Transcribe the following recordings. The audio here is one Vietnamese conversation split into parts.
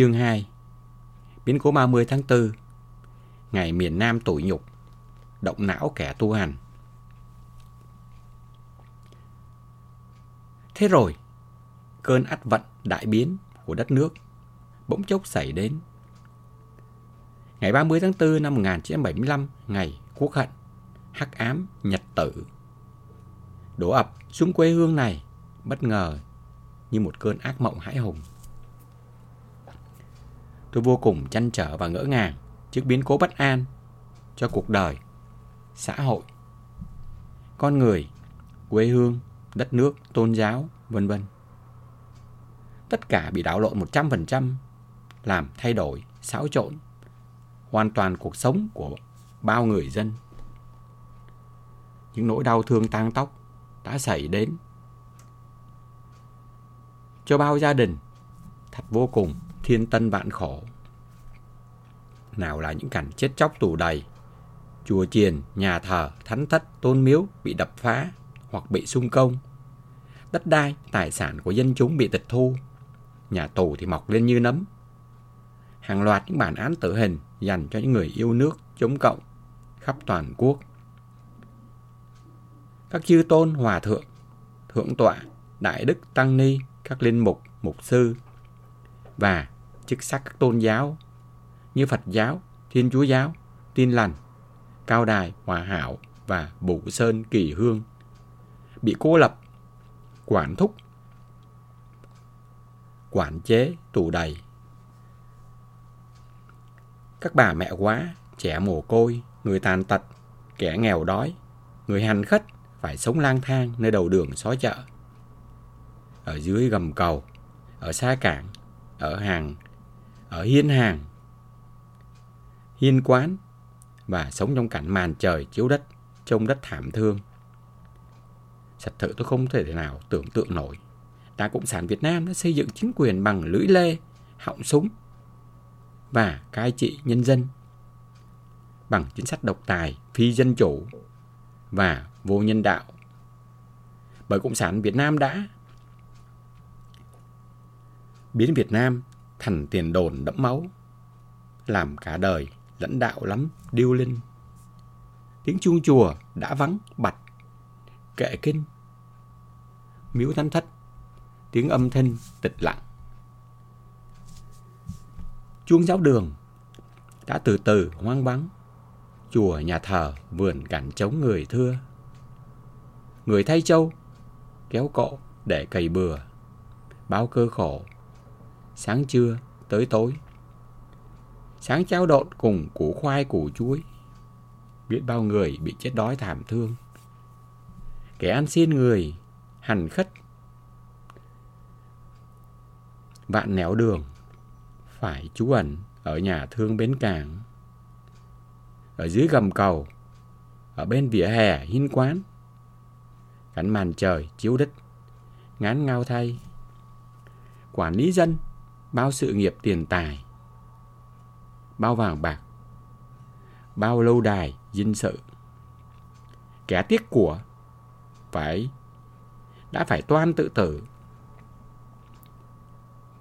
Chương 2 Biến cố 30 tháng 4 Ngày miền Nam tủi nhục, Động não kẻ tu hành. Thế rồi, Cơn ắt vận đại biến của đất nước Bỗng chốc xảy đến. Ngày 30 tháng 4 năm 1975 Ngày quốc hận, Hắc ám, nhật tử. Đổ ập xuống quê hương này, Bất ngờ Như một cơn ác mộng hãi hùng. Tôi vô cùng chăn trở và ngỡ ngàng trước biến cố bất an cho cuộc đời, xã hội, con người, quê hương, đất nước, tôn giáo, vân vân. Tất cả bị đảo lộn 100%, làm thay đổi, xáo trộn, hoàn toàn cuộc sống của bao người dân. Những nỗi đau thương tang tóc đã xảy đến cho bao gia đình thật vô cùng thiên tân vạn khổ. Nào là những cảnh chết chóc tù đầy, chùa chiền, nhà thờ, thánh thất, tôn miếu bị đập phá hoặc bị xung công. Đất đai, tài sản của dân chúng bị tịch thu, nhà tù thì mọc lên như nấm. Hàng loạt những bản án tử hình dành cho những người yêu nước chống cộng khắp toàn quốc. Các chư tôn hòa thượng, thượng tọa, đại đức tăng ni, các linh mục, mục sư và chức sắc các tôn giáo như Phật giáo, Thiên Chúa giáo, Tin lành, Cao Đài, Hòa Hảo và Bụ Sơn Kỳ Hương bị cô lập, quản thúc, quản chế, tù đầy. Các bà mẹ quá, trẻ mồ côi, người tàn tật, kẻ nghèo đói, người hành khất phải sống lang thang nơi đầu đường xó chợ. Ở dưới gầm cầu, ở xa cảng, ở hàng, ở hiên hàng, hiên quán và sống trong cảnh màn trời chiếu đất, trông đất thảm thương. Thật sự tôi không thể nào tưởng tượng nổi. Đảng Cộng sản Việt Nam đã xây dựng chính quyền bằng lưỡi lê, họng súng và cai trị nhân dân bằng chính sách độc tài, phi dân chủ và vô nhân đạo. Bởi Cộng sản Việt Nam đã biến Việt Nam thành tiền đồn đẫm máu, làm cả đời lãnh đạo lắm điêu linh. Tiếng chuông chùa đã vắng bạch, kệ kinh, miếu thánh thất, tiếng âm thanh tịch lặng. Chuông giáo đường đã từ từ hoang vắng, chùa nhà thờ vườn cản trống người thưa. Người thay châu, kéo cộ để cày bừa, bao cơ khổ, sáng trưa tới tối sáng cháo độn cùng củ khoai củ chuối. Biết bao người bị chết đói thảm thương. Kẻ ăn xin người, hành khất. Vạn nẻo đường, phải trú ẩn ở nhà thương bến cảng. Ở dưới gầm cầu, ở bên vỉa hè hiên quán. Cảnh màn trời chiếu đất, ngán ngao thay. Quản lý dân, bao sự nghiệp tiền tài bao vàng bạc, bao lâu đài, dinh sự. Kẻ tiếc của phải đã phải toan tự tử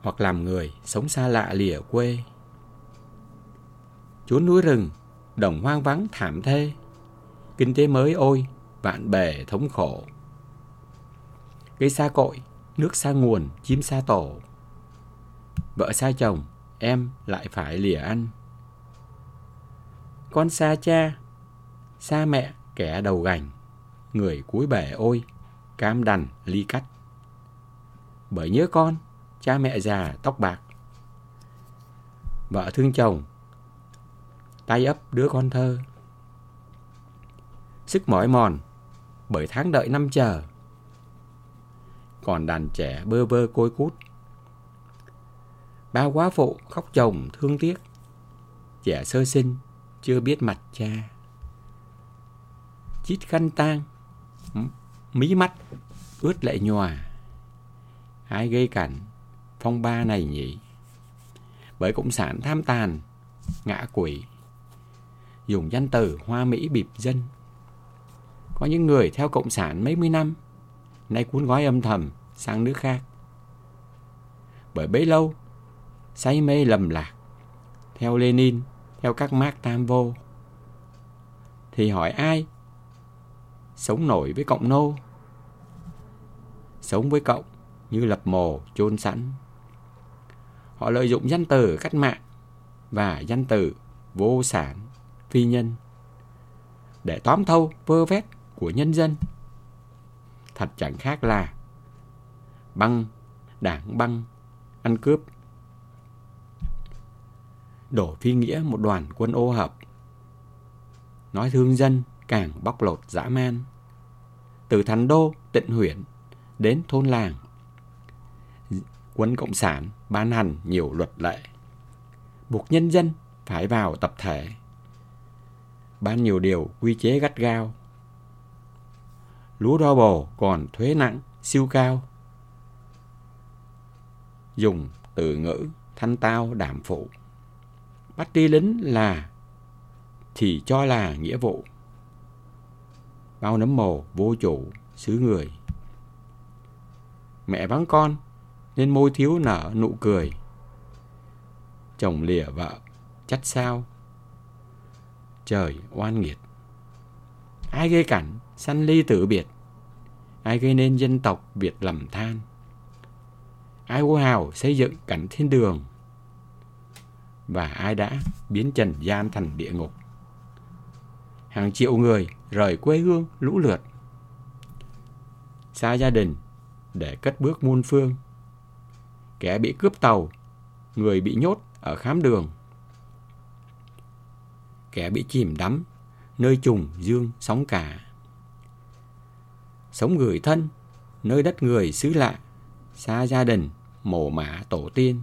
hoặc làm người sống xa lạ lìa quê. Chốn núi rừng, đồng hoang vắng thảm thê, kinh tế mới ôi, vạn bề thống khổ. Cây xa cội, nước xa nguồn, chim xa tổ. Vợ xa chồng, em lại phải lìa ăn. Con xa cha, xa mẹ kẻ đầu gành, người cuối bể ôi, cam đành ly cắt. Bởi nhớ con, cha mẹ già tóc bạc. Vợ thương chồng, tay ấp đứa con thơ. Sức mỏi mòn, bởi tháng đợi năm chờ. Còn đàn trẻ bơ vơ côi cút. Ba quá phụ khóc chồng thương tiếc. Trẻ sơ sinh chưa biết mặt cha. Chít khăn tang, mí mắt, ướt lệ nhòa. Ai gây cảnh, phong ba này nhỉ? Bởi Cộng sản tham tàn, ngã quỷ, dùng danh từ hoa mỹ bịp dân. Có những người theo Cộng sản mấy mươi năm, nay cuốn gói âm thầm sang nước khác. Bởi bấy lâu, say mê lầm lạc, theo Lenin, theo các Mark Tam vô. Thì hỏi ai sống nổi với cộng nô? Sống với cộng như lập mồ chôn sẵn. Họ lợi dụng danh từ cách mạng và danh từ vô sản, phi nhân để tóm thâu vơ vét của nhân dân. Thật chẳng khác là băng, đảng băng, ăn cướp. Đổ phi nghĩa một đoàn quân ô hợp. Nói thương dân càng bóc lột dã man. Từ thành đô, tịnh huyện đến thôn làng. Quân Cộng sản ban hành nhiều luật lệ. Buộc nhân dân phải vào tập thể. Ban nhiều điều quy chế gắt gao. Lúa đo bồ còn thuế nặng, siêu cao. Dùng từ ngữ thanh tao đảm phụ. Bắt đi lính là thì cho là nghĩa vụ. Bao nấm mồ, vô chủ, xứ người. Mẹ vắng con, nên môi thiếu nở nụ cười. Chồng lìa vợ chắt sao trời oan nghiệt ai gây cảnh, sanh ly tử biệt ai gây nên dân tộc việt lầm than ai hô hào xây dựng cảnh thiên đường và ai đã biến trần gian thành địa ngục hàng triệu người rời quê hương lũ lượt xa gia đình để cất bước muôn phương kẻ bị cướp tàu người bị nhốt ở khám đường kẻ bị chìm đắm nơi trùng dương sóng cả. Sống người thân, nơi đất người xứ lạ, xa gia đình, mồ mả tổ tiên.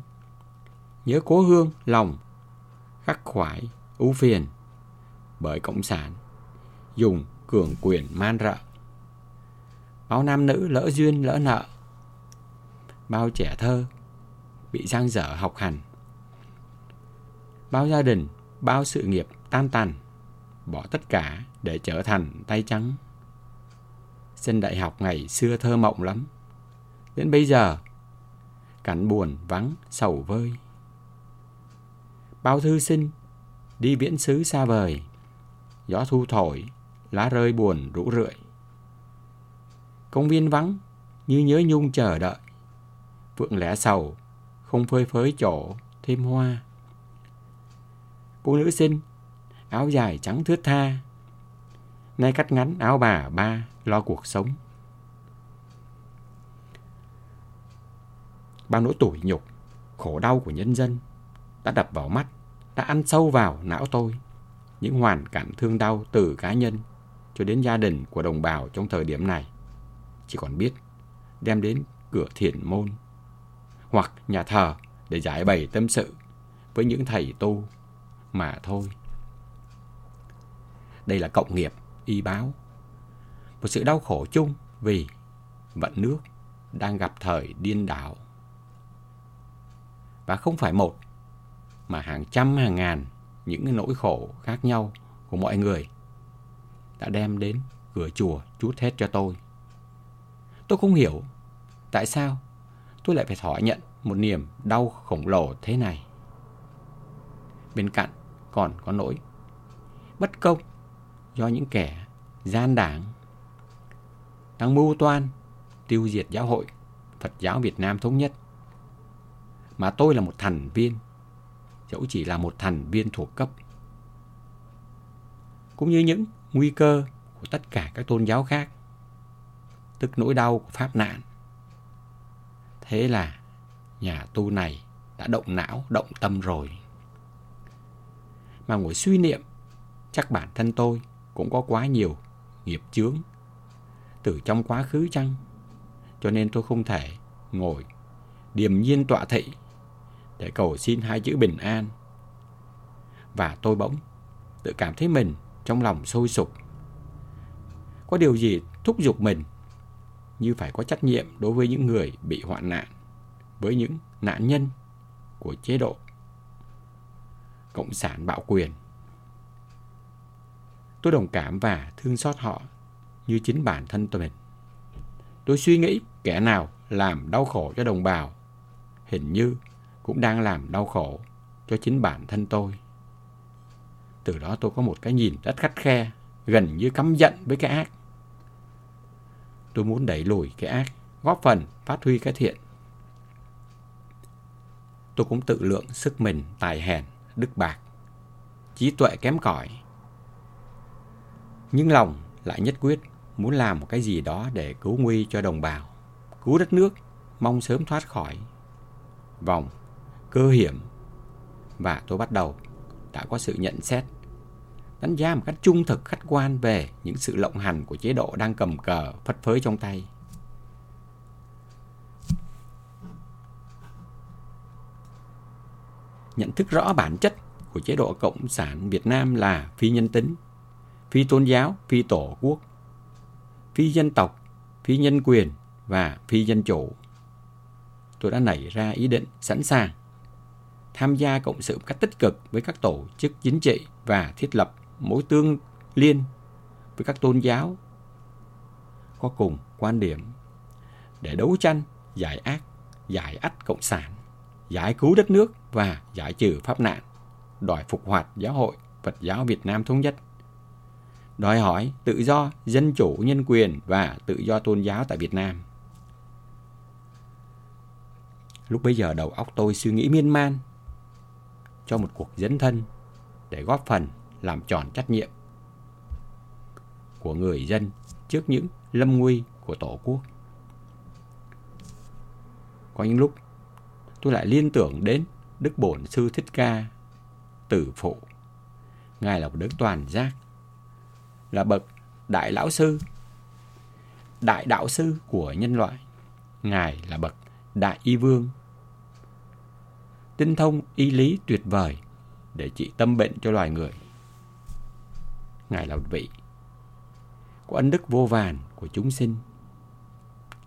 Nhớ cố hương, lòng, khắc khoải, ưu phiền, bởi Cộng sản, dùng cường quyền man rợ. Bao nam nữ lỡ duyên lỡ nợ, bao trẻ thơ bị giang dở học hành, bao gia đình, bao sự nghiệp tan tành, bỏ tất cả để trở thành tay trắng. Sinh đại học ngày xưa thơ mộng lắm. Đến bây giờ, cảnh buồn vắng sầu vơi. Bao thư sinh đi viễn xứ xa vời, gió thu thổi, lá rơi buồn rũ rượi. Công viên vắng như nhớ nhung chờ đợi, vượng lẽ sầu, không phơi phới chỗ thêm hoa. Cô nữ sinh áo dài trắng thướt tha. Nay cắt ngắn áo bà ba lo cuộc sống. Bao nỗi tủi nhục, khổ đau của nhân dân đã đập vào mắt, đã ăn sâu vào não tôi. Những hoàn cảnh thương đau từ cá nhân cho đến gia đình của đồng bào trong thời điểm này chỉ còn biết đem đến cửa thiền môn hoặc nhà thờ để giải bày tâm sự với những thầy tu mà thôi. Đây là cộng nghiệp, y báo. Một sự đau khổ chung vì vận nước đang gặp thời điên đảo. Và không phải một, mà hàng trăm hàng ngàn những nỗi khổ khác nhau của mọi người đã đem đến cửa chùa chút hết cho tôi. Tôi không hiểu tại sao tôi lại phải thỏa nhận một niềm đau khổng lồ thế này. Bên cạnh còn có nỗi bất công do những kẻ gian đảng đang mưu toan tiêu diệt giáo hội Phật giáo Việt Nam thống nhất. Mà tôi là một thành viên, dẫu chỉ là một thành viên thuộc cấp. Cũng như những nguy cơ của tất cả các tôn giáo khác, tức nỗi đau của Pháp nạn. Thế là nhà tu này đã động não, động tâm rồi. Mà ngồi suy niệm, chắc bản thân tôi cũng có quá nhiều nghiệp chướng từ trong quá khứ chăng? Cho nên tôi không thể ngồi điềm nhiên tọa thị để cầu xin hai chữ bình an. Và tôi bỗng tự cảm thấy mình trong lòng sôi sục. Có điều gì thúc giục mình như phải có trách nhiệm đối với những người bị hoạn nạn, với những nạn nhân của chế độ cộng sản bạo quyền. Tôi đồng cảm và thương xót họ như chính bản thân tôi mình. Tôi suy nghĩ kẻ nào làm đau khổ cho đồng bào, hình như cũng đang làm đau khổ cho chính bản thân tôi. Từ đó tôi có một cái nhìn rất khắt khe, gần như căm giận với cái ác. Tôi muốn đẩy lùi cái ác, góp phần phát huy cái thiện. Tôi cũng tự lượng sức mình tài hèn, đức bạc, trí tuệ kém cỏi. Nhưng lòng lại nhất quyết muốn làm một cái gì đó để cứu nguy cho đồng bào, cứu đất nước, mong sớm thoát khỏi vòng cơ hiểm và tôi bắt đầu đã có sự nhận xét đánh giá một cách trung thực khách quan về những sự lộng hành của chế độ đang cầm cờ phất phới trong tay. Nhận thức rõ bản chất của chế độ Cộng sản Việt Nam là phi nhân tính, phi tôn giáo, phi tổ quốc, phi dân tộc, phi nhân quyền và phi dân chủ. Tôi đã nảy ra ý định sẵn sàng tham gia cộng sự một cách tích cực với các tổ chức chính trị và thiết lập mối tương liên với các tôn giáo có cùng quan điểm để đấu tranh giải ác, giải ách cộng sản, giải cứu đất nước và giải trừ pháp nạn, đòi phục hoạt giáo hội Phật giáo Việt Nam thống nhất, đòi hỏi tự do, dân chủ, nhân quyền và tự do tôn giáo tại Việt Nam. Lúc bấy giờ đầu óc tôi suy nghĩ miên man cho một cuộc dấn thân để góp phần làm tròn trách nhiệm của người dân trước những lâm nguy của Tổ quốc. Có những lúc tôi lại liên tưởng đến Đức Bổn Sư Thích Ca, tử phụ. Ngài là một đức toàn giác, là bậc đại lão sư, đại đạo sư của nhân loại. Ngài là bậc đại y vương, tinh thông y lý tuyệt vời để trị tâm bệnh cho loài người. Ngài là một vị có ân đức vô vàn của chúng sinh,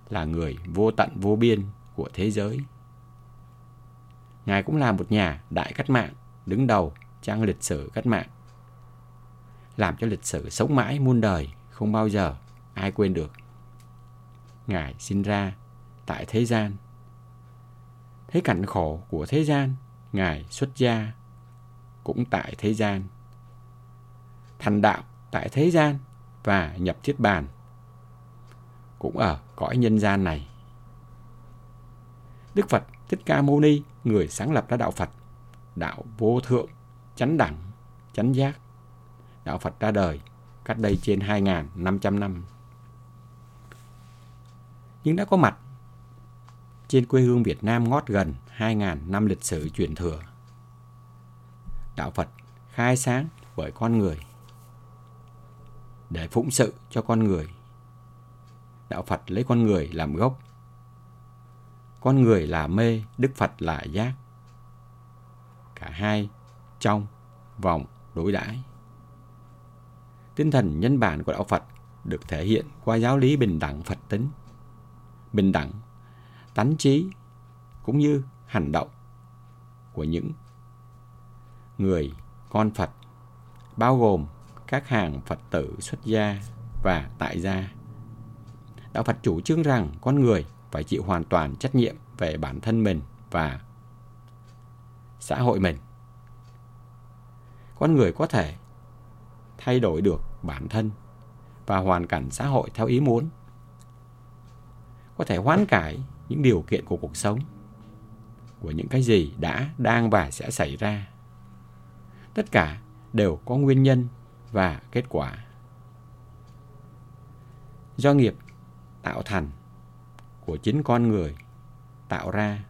là người vô tận vô biên của thế giới. Ngài cũng là một nhà đại cách mạng đứng đầu trang lịch sử cách mạng, làm cho lịch sử sống mãi muôn đời không bao giờ ai quên được. Ngài sinh ra tại thế gian. Thấy cảnh khổ của thế gian, Ngài xuất gia cũng tại thế gian thành đạo tại thế gian và nhập thiết bàn cũng ở cõi nhân gian này. Đức Phật Thích Ca Mâu Ni, người sáng lập ra đạo Phật, đạo vô thượng, chánh đẳng, chánh giác. Đạo Phật ra đời cách đây trên 2.500 năm. Nhưng đã có mặt trên quê hương Việt Nam ngót gần 2.000 năm lịch sử truyền thừa. Đạo Phật khai sáng bởi con người để phụng sự cho con người. Đạo Phật lấy con người làm gốc. Con người là mê, Đức Phật là giác. Cả hai trong, vòng, đối đãi. Tinh thần nhân bản của Đạo Phật được thể hiện qua giáo lý bình đẳng Phật tính. Bình đẳng, tánh trí, cũng như hành động của những người con Phật, bao gồm các hàng Phật tử xuất gia và tại gia. Đạo Phật chủ trương rằng con người phải chịu hoàn toàn trách nhiệm về bản thân mình và xã hội mình. Con người có thể thay đổi được bản thân và hoàn cảnh xã hội theo ý muốn. Có thể hoán cải những điều kiện của cuộc sống, của những cái gì đã, đang và sẽ xảy ra. Tất cả đều có nguyên nhân và kết quả. Do nghiệp tạo thành của chính con người tạo ra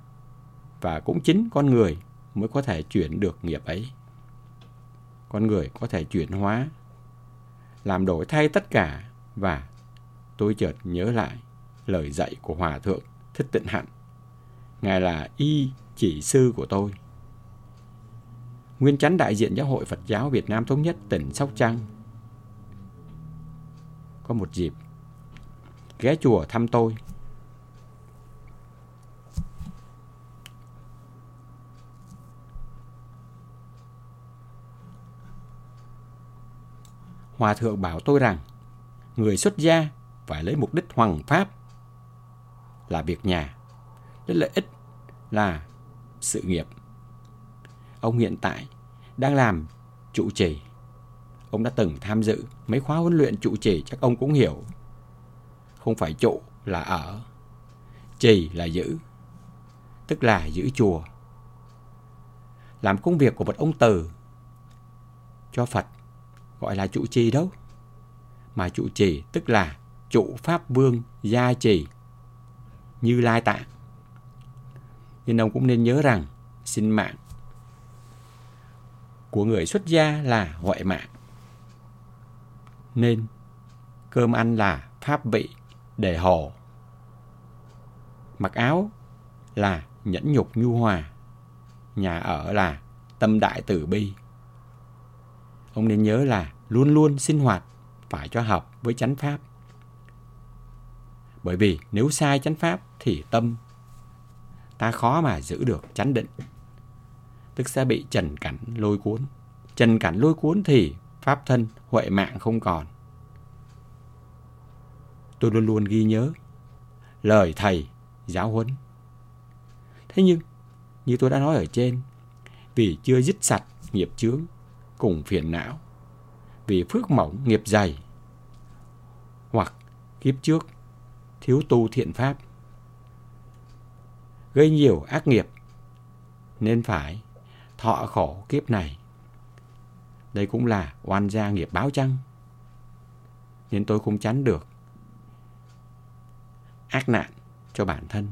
và cũng chính con người mới có thể chuyển được nghiệp ấy. Con người có thể chuyển hóa, làm đổi thay tất cả và tôi chợt nhớ lại lời dạy của Hòa Thượng Thích Tịnh Hạnh. Ngài là y chỉ sư của tôi nguyên chánh đại diện Giáo hội Phật giáo Việt Nam Thống nhất, tỉnh Sóc Trăng. Có một dịp, ghé chùa thăm tôi. Hòa thượng bảo tôi rằng, người xuất gia phải lấy mục đích hoàng pháp là việc nhà, đến lợi ích là sự nghiệp. Ông hiện tại đang làm trụ trì. Ông đã từng tham dự mấy khóa huấn luyện trụ trì chắc ông cũng hiểu. Không phải trụ là ở, trì là giữ, tức là giữ chùa. Làm công việc của một ông từ cho Phật gọi là trụ trì đâu. Mà trụ trì tức là trụ pháp vương gia trì như lai tạng. nhưng ông cũng nên nhớ rằng sinh mạng của người xuất gia là huệ mạng. Nên cơm ăn là pháp vị để hồ. Mặc áo là nhẫn nhục nhu hòa. Nhà ở là tâm đại tử bi. Ông nên nhớ là luôn luôn sinh hoạt phải cho hợp với chánh pháp. Bởi vì nếu sai chánh pháp thì tâm ta khó mà giữ được chánh định. Tức sẽ bị trần cảnh lôi cuốn. Trần cảnh lôi cuốn thì pháp thân huệ mạng không còn. Tôi luôn luôn ghi nhớ lời thầy giáo huấn. Thế nhưng, như tôi đã nói ở trên, vì chưa dứt sạch nghiệp chướng cùng phiền não, vì phước mỏng nghiệp dày, hoặc kiếp trước thiếu tu thiện pháp, gây nhiều ác nghiệp, nên phải thọ khổ kiếp này. Đây cũng là oan gia nghiệp báo chăng? Nên tôi không tránh được ác nạn cho bản thân.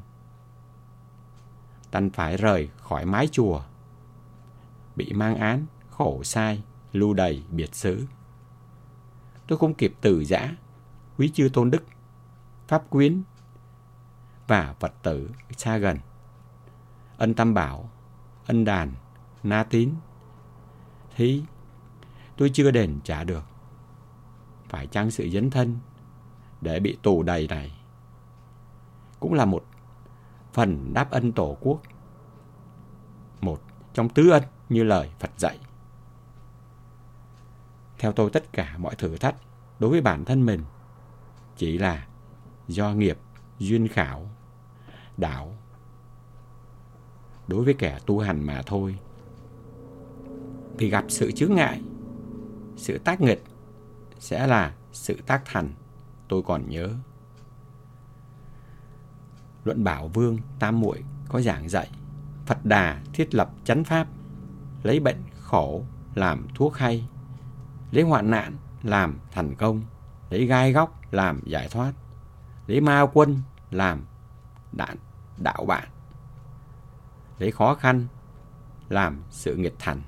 Tần phải rời khỏi mái chùa, bị mang án, khổ sai, lưu đầy biệt xứ. Tôi không kịp từ giã, quý chư tôn đức, pháp quyến và Phật tử xa gần. Ân Tam Bảo, ân đàn, na tín, thí, tôi chưa đền trả được. Phải chăng sự dấn thân để bị tù đầy này cũng là một phần đáp ân tổ quốc. Một trong tứ ân như lời Phật dạy. Theo tôi tất cả mọi thử thách đối với bản thân mình chỉ là do nghiệp duyên khảo đạo đối với kẻ tu hành mà thôi. Vì gặp sự chướng ngại, sự tác nghịch sẽ là sự tác thành, tôi còn nhớ. Luận Bảo Vương Tam Muội có giảng dạy Phật Đà thiết lập chánh pháp, lấy bệnh khổ làm thuốc hay, lấy hoạn nạn làm thành công, lấy gai góc làm giải thoát, lấy ma quân làm đạn đạo bạn, lấy khó khăn làm sự nghịch thành,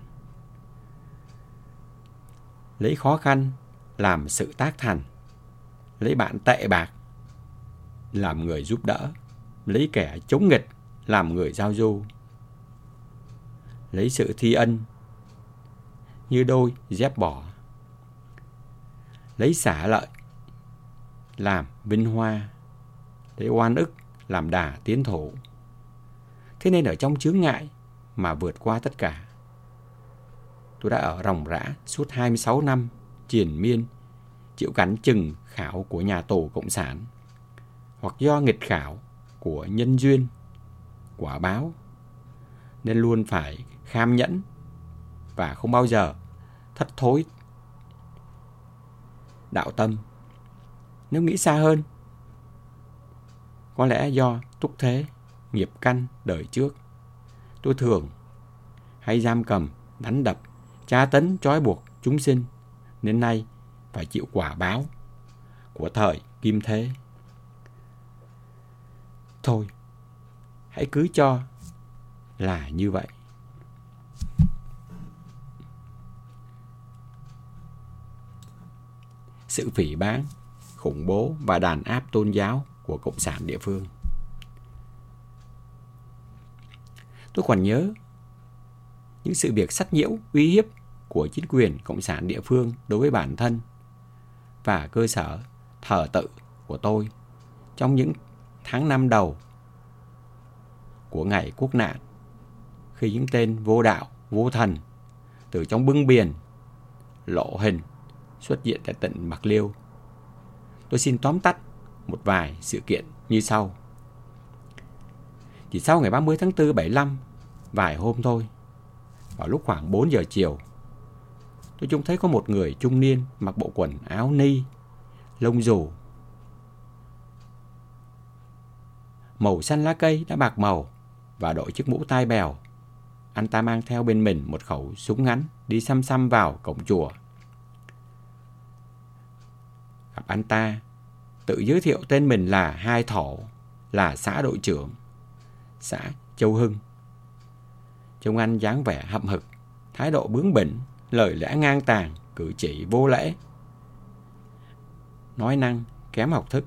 lấy khó khăn làm sự tác thành, lấy bạn tệ bạc làm người giúp đỡ lấy kẻ chống nghịch làm người giao du. Lấy sự thi ân như đôi dép bỏ. Lấy xả lợi làm vinh hoa, lấy oan ức làm đà tiến thủ. Thế nên ở trong chướng ngại mà vượt qua tất cả. Tôi đã ở ròng rã suốt 26 năm triền miên chịu cảnh chừng khảo của nhà tù Cộng sản hoặc do nghịch khảo của nhân duyên, quả báo. Nên luôn phải kham nhẫn và không bao giờ thất thối đạo tâm. Nếu nghĩ xa hơn, có lẽ do túc thế, nghiệp căn đời trước. Tôi thường hay giam cầm, đánh đập, tra tấn, trói buộc chúng sinh, nên nay phải chịu quả báo của thời kim thế. Thôi, hãy cứ cho là như vậy. Sự phỉ bán, khủng bố và đàn áp tôn giáo của Cộng sản địa phương. Tôi còn nhớ những sự việc sách nhiễu, uy hiếp của chính quyền Cộng sản địa phương đối với bản thân và cơ sở thờ tự của tôi trong những tháng năm đầu của ngày quốc nạn khi những tên vô đạo, vô thần từ trong bưng biển lộ hình xuất hiện tại tỉnh Bạc Liêu. Tôi xin tóm tắt một vài sự kiện như sau. Chỉ sau ngày 30 tháng 4 75, vài hôm thôi. Vào lúc khoảng 4 giờ chiều, tôi trông thấy có một người trung niên mặc bộ quần áo ni, lông rủ. Màu xanh lá cây đã bạc màu và đội chiếc mũ tai bèo. Anh ta mang theo bên mình một khẩu súng ngắn đi xăm xăm vào cổng chùa. Gặp anh ta, tự giới thiệu tên mình là Hai Thổ, là xã đội trưởng, xã Châu Hưng. Trông anh dáng vẻ hậm hực, thái độ bướng bỉnh, lời lẽ ngang tàn, cử chỉ vô lễ. Nói năng, kém học thức.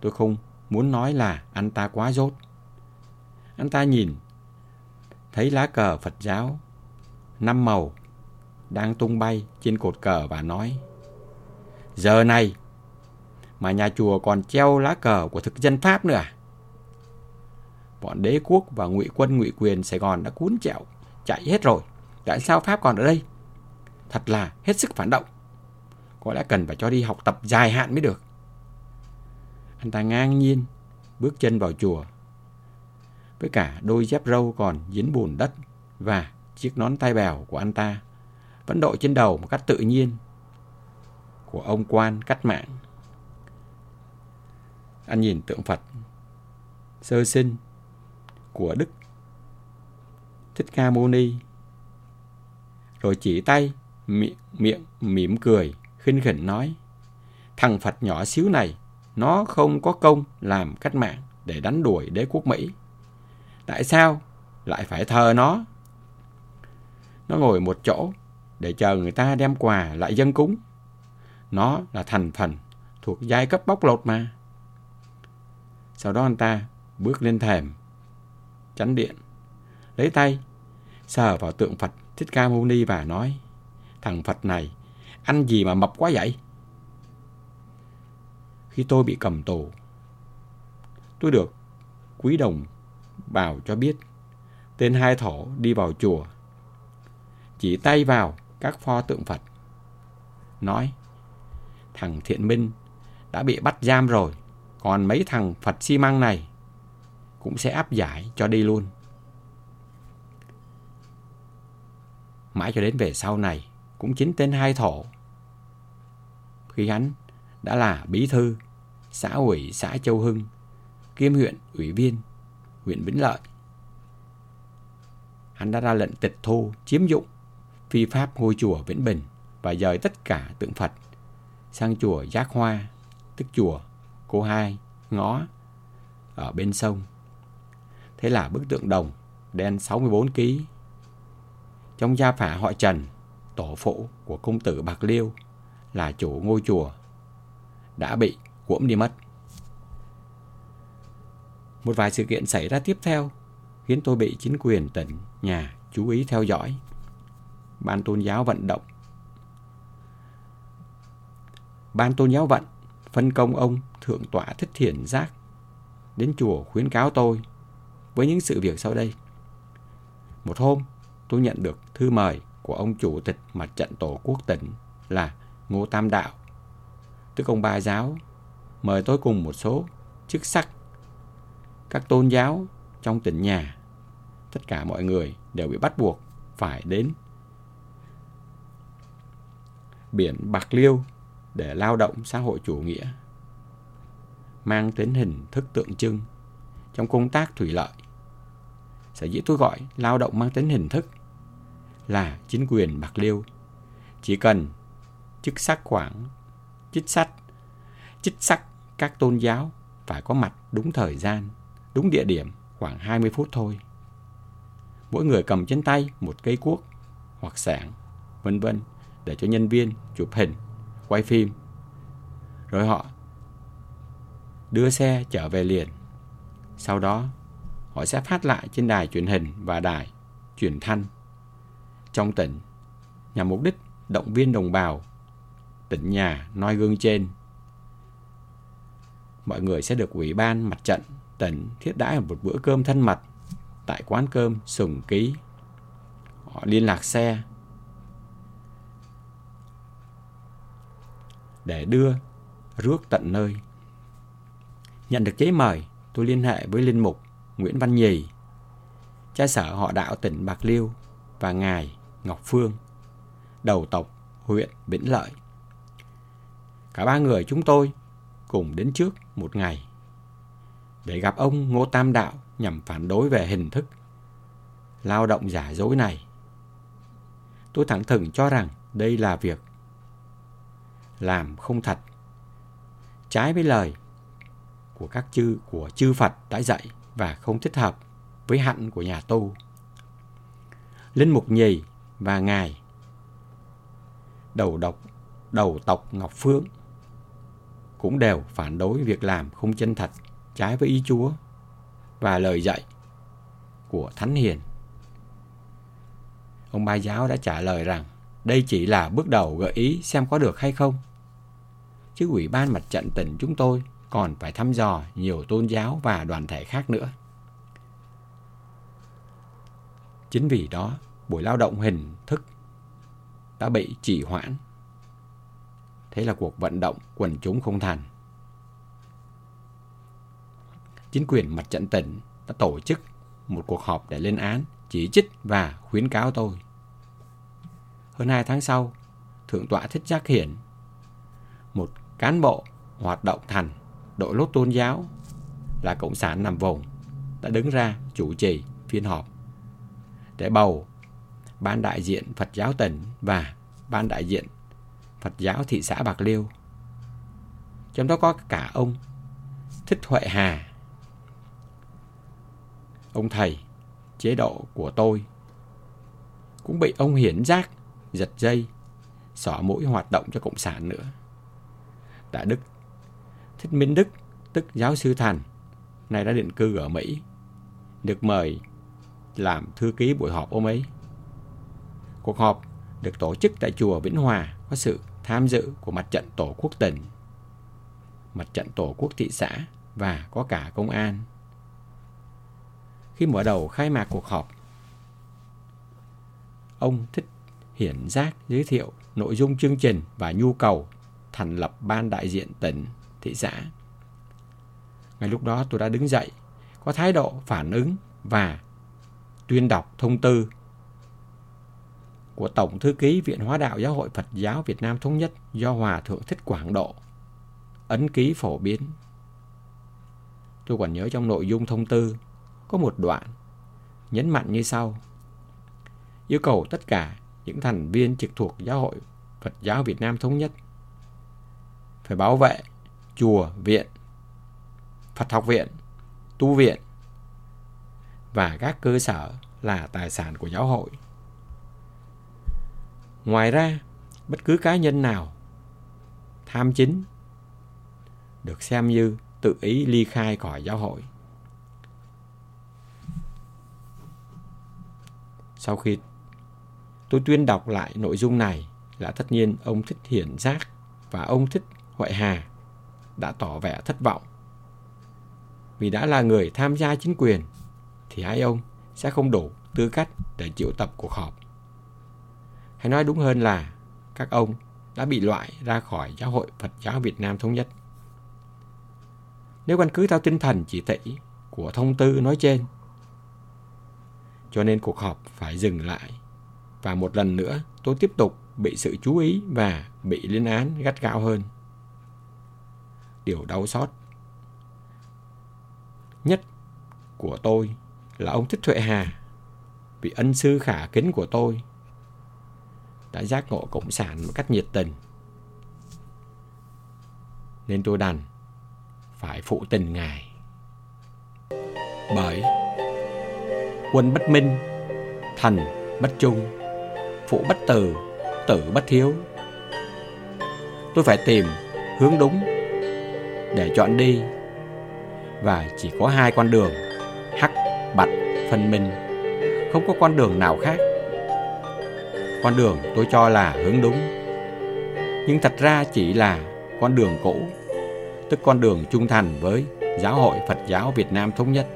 Tôi không muốn nói là anh ta quá dốt. Anh ta nhìn, thấy lá cờ Phật giáo, năm màu, đang tung bay trên cột cờ và nói Giờ này mà nhà chùa còn treo lá cờ của thực dân Pháp nữa à? Bọn đế quốc và ngụy quân ngụy quyền Sài Gòn đã cuốn chẹo, chạy hết rồi. Tại sao Pháp còn ở đây? Thật là hết sức phản động. Có lẽ cần phải cho đi học tập dài hạn mới được. Anh ta ngang nhiên bước chân vào chùa. Với cả đôi dép râu còn dính bùn đất và chiếc nón tai bèo của anh ta vẫn đội trên đầu một cách tự nhiên của ông quan cách mạng. Anh nhìn tượng Phật sơ sinh của Đức Thích Ca Mâu Ni rồi chỉ tay miệng, miệng mỉm cười khinh khỉnh nói thằng Phật nhỏ xíu này nó không có công làm cách mạng để đánh đuổi đế quốc Mỹ. Tại sao lại phải thờ nó? Nó ngồi một chỗ để chờ người ta đem quà lại dân cúng. Nó là thành phần thuộc giai cấp bóc lột mà. Sau đó anh ta bước lên thềm, chánh điện, lấy tay, sờ vào tượng Phật Thích Ca Mâu Ni và nói, thằng Phật này, ăn gì mà mập quá vậy? Khi tôi bị cầm tù, tôi được quý đồng bảo cho biết tên hai thổ đi vào chùa, chỉ tay vào các pho tượng Phật, nói, thằng Thiện Minh đã bị bắt giam rồi, còn mấy thằng Phật xi măng này cũng sẽ áp giải cho đi luôn. Mãi cho đến về sau này, cũng chính tên hai thổ. Khi hắn đã là bí thư, xã ủy xã Châu Hưng, kiêm huyện ủy viên, huyện Vĩnh Lợi. Hắn đã ra lệnh tịch thu, chiếm dụng, phi pháp ngôi chùa Vĩnh Bình và dời tất cả tượng Phật sang chùa Giác Hoa, tức chùa Cô Hai, Ngó, ở bên sông. Thế là bức tượng đồng đen 64 kg. Trong gia phả họ Trần, tổ phụ của công tử Bạc Liêu là chủ ngôi chùa đã bị cuỗm đi mất. Một vài sự kiện xảy ra tiếp theo khiến tôi bị chính quyền tỉnh nhà chú ý theo dõi. Ban tôn giáo vận động. Ban tôn giáo vận phân công ông Thượng tọa Thích Thiền Giác đến chùa khuyến cáo tôi với những sự việc sau đây. Một hôm, tôi nhận được thư mời của ông chủ tịch mặt trận tổ quốc tỉnh là Ngô Tam Đạo, tức ông ba giáo, mời tôi cùng một số chức sắc, các tôn giáo trong tỉnh nhà. Tất cả mọi người đều bị bắt buộc phải đến biển Bạc Liêu để lao động xã hội chủ nghĩa, mang tính hình thức tượng trưng trong công tác thủy lợi. Sở dĩ tôi gọi lao động mang tính hình thức là chính quyền Bạc Liêu chỉ cần chức sắc khoảng chích sách chích sắc các tôn giáo phải có mặt đúng thời gian, đúng địa điểm khoảng 20 phút thôi. Mỗi người cầm trên tay một cây cuốc hoặc sảng, vân vân để cho nhân viên chụp hình, quay phim. Rồi họ đưa xe trở về liền. Sau đó, họ sẽ phát lại trên đài truyền hình và đài truyền thanh trong tỉnh nhằm mục đích động viên đồng bào tỉnh nhà noi gương trên. Mọi người sẽ được ủy ban mặt trận tỉnh thiết đãi một bữa cơm thân mật tại quán cơm Sùng Ký. Họ liên lạc xe để đưa rước tận nơi. Nhận được giấy mời, tôi liên hệ với Linh Mục Nguyễn Văn Nhì, cha sở họ đạo tỉnh Bạc Liêu và ngài Ngọc Phương, đầu tộc huyện Vĩnh Lợi. Cả ba người chúng tôi cùng đến trước một ngày để gặp ông Ngô Tam Đạo nhằm phản đối về hình thức lao động giả dối này. Tôi thẳng thừng cho rằng đây là việc làm không thật, trái với lời của các chư của chư Phật đã dạy và không thích hợp với hạnh của nhà tu. Linh Mục Nhì và Ngài đầu độc, đầu tộc Ngọc Phương cũng đều phản đối việc làm không chân thật trái với ý Chúa và lời dạy của Thánh Hiền. Ông ba giáo đã trả lời rằng đây chỉ là bước đầu gợi ý xem có được hay không. Chứ ủy ban mặt trận tỉnh chúng tôi còn phải thăm dò nhiều tôn giáo và đoàn thể khác nữa. Chính vì đó, buổi lao động hình thức đã bị trì hoãn. Thế là cuộc vận động quần chúng không thành. Chính quyền mặt trận tỉnh đã tổ chức một cuộc họp để lên án, chỉ trích và khuyến cáo tôi. Hơn hai tháng sau, Thượng tọa Thích Giác Hiển, một cán bộ hoạt động thành đội lốt tôn giáo là Cộng sản nằm vùng, đã đứng ra chủ trì phiên họp để bầu ban đại diện Phật giáo tỉnh và ban đại diện Phật giáo thị xã Bạc Liêu. Trong đó có cả ông Thích Huệ Hà. Ông thầy chế độ của tôi cũng bị ông hiển giác giật dây xỏ mũi hoạt động cho cộng sản nữa. Đã Đức Thích Minh Đức tức giáo sư Thành nay đã định cư ở Mỹ được mời làm thư ký buổi họp hôm ấy. Cuộc họp được tổ chức tại chùa Vĩnh Hòa có sự tham dự của mặt trận Tổ quốc tỉnh, mặt trận Tổ quốc thị xã và có cả công an. Khi mở đầu khai mạc cuộc họp, ông Thích Hiển Giác giới thiệu nội dung chương trình và nhu cầu thành lập ban đại diện tỉnh, thị xã. Ngay lúc đó tôi đã đứng dậy, có thái độ phản ứng và tuyên đọc thông tư của Tổng Thư ký Viện Hóa đạo Giáo hội Phật giáo Việt Nam Thống nhất do Hòa Thượng Thích Quảng Độ ấn ký phổ biến. Tôi còn nhớ trong nội dung thông tư có một đoạn nhấn mạnh như sau. Yêu cầu tất cả những thành viên trực thuộc Giáo hội Phật giáo Việt Nam Thống nhất phải bảo vệ chùa, viện, Phật học viện, tu viện và các cơ sở là tài sản của giáo hội. Ngoài ra, bất cứ cá nhân nào tham chính được xem như tự ý ly khai khỏi giáo hội. Sau khi tôi tuyên đọc lại nội dung này là tất nhiên ông Thích Hiển Giác và ông Thích Huệ Hà đã tỏ vẻ thất vọng. Vì đã là người tham gia chính quyền thì hai ông sẽ không đủ tư cách để triệu tập cuộc họp. Hay nói đúng hơn là các ông đã bị loại ra khỏi Giáo hội Phật giáo Việt Nam Thống nhất. Nếu căn cứ theo tinh thần chỉ thị của thông tư nói trên, cho nên cuộc họp phải dừng lại và một lần nữa tôi tiếp tục bị sự chú ý và bị lên án gắt gao hơn. Điều đau xót nhất của tôi là ông Thích Thuệ Hà, vị ân sư khả kính của tôi, đã giác ngộ Cộng sản một cách nhiệt tình. Nên tôi đành phải phụ tình Ngài. Bởi quân bất minh, thành bất trung, phụ bất từ, tử bất thiếu. Tôi phải tìm hướng đúng để chọn đi. Và chỉ có hai con đường, hắc, bạch, phân minh. Không có con đường nào khác. Con đường tôi cho là hướng đúng. Nhưng thật ra chỉ là con đường cũ, tức con đường trung thành với giáo hội phật giáo việt nam thống nhất.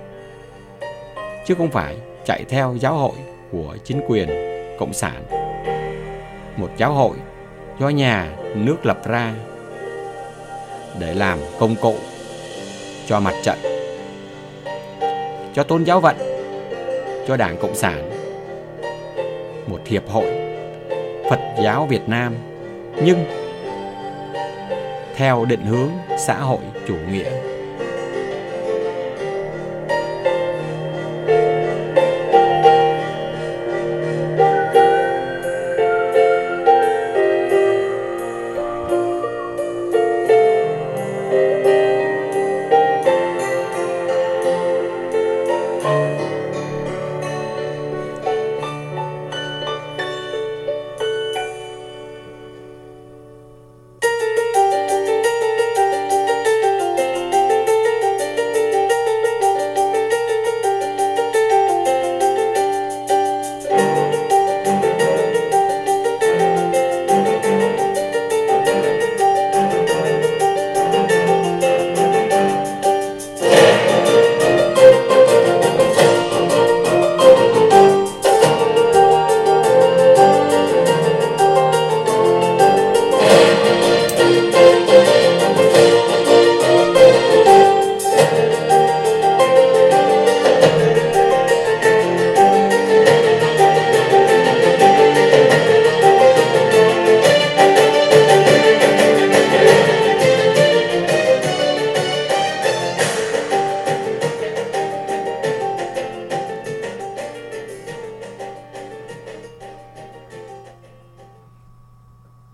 Chứ không phải chạy theo giáo hội của chính quyền cộng sản. Một giáo hội do nhà nước lập ra để làm công cụ cho mặt trận, cho tôn giáo vận, cho Đảng Cộng sản. Một hiệp hội Phật giáo Việt Nam nhưng theo định hướng xã hội chủ nghĩa.